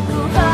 不怕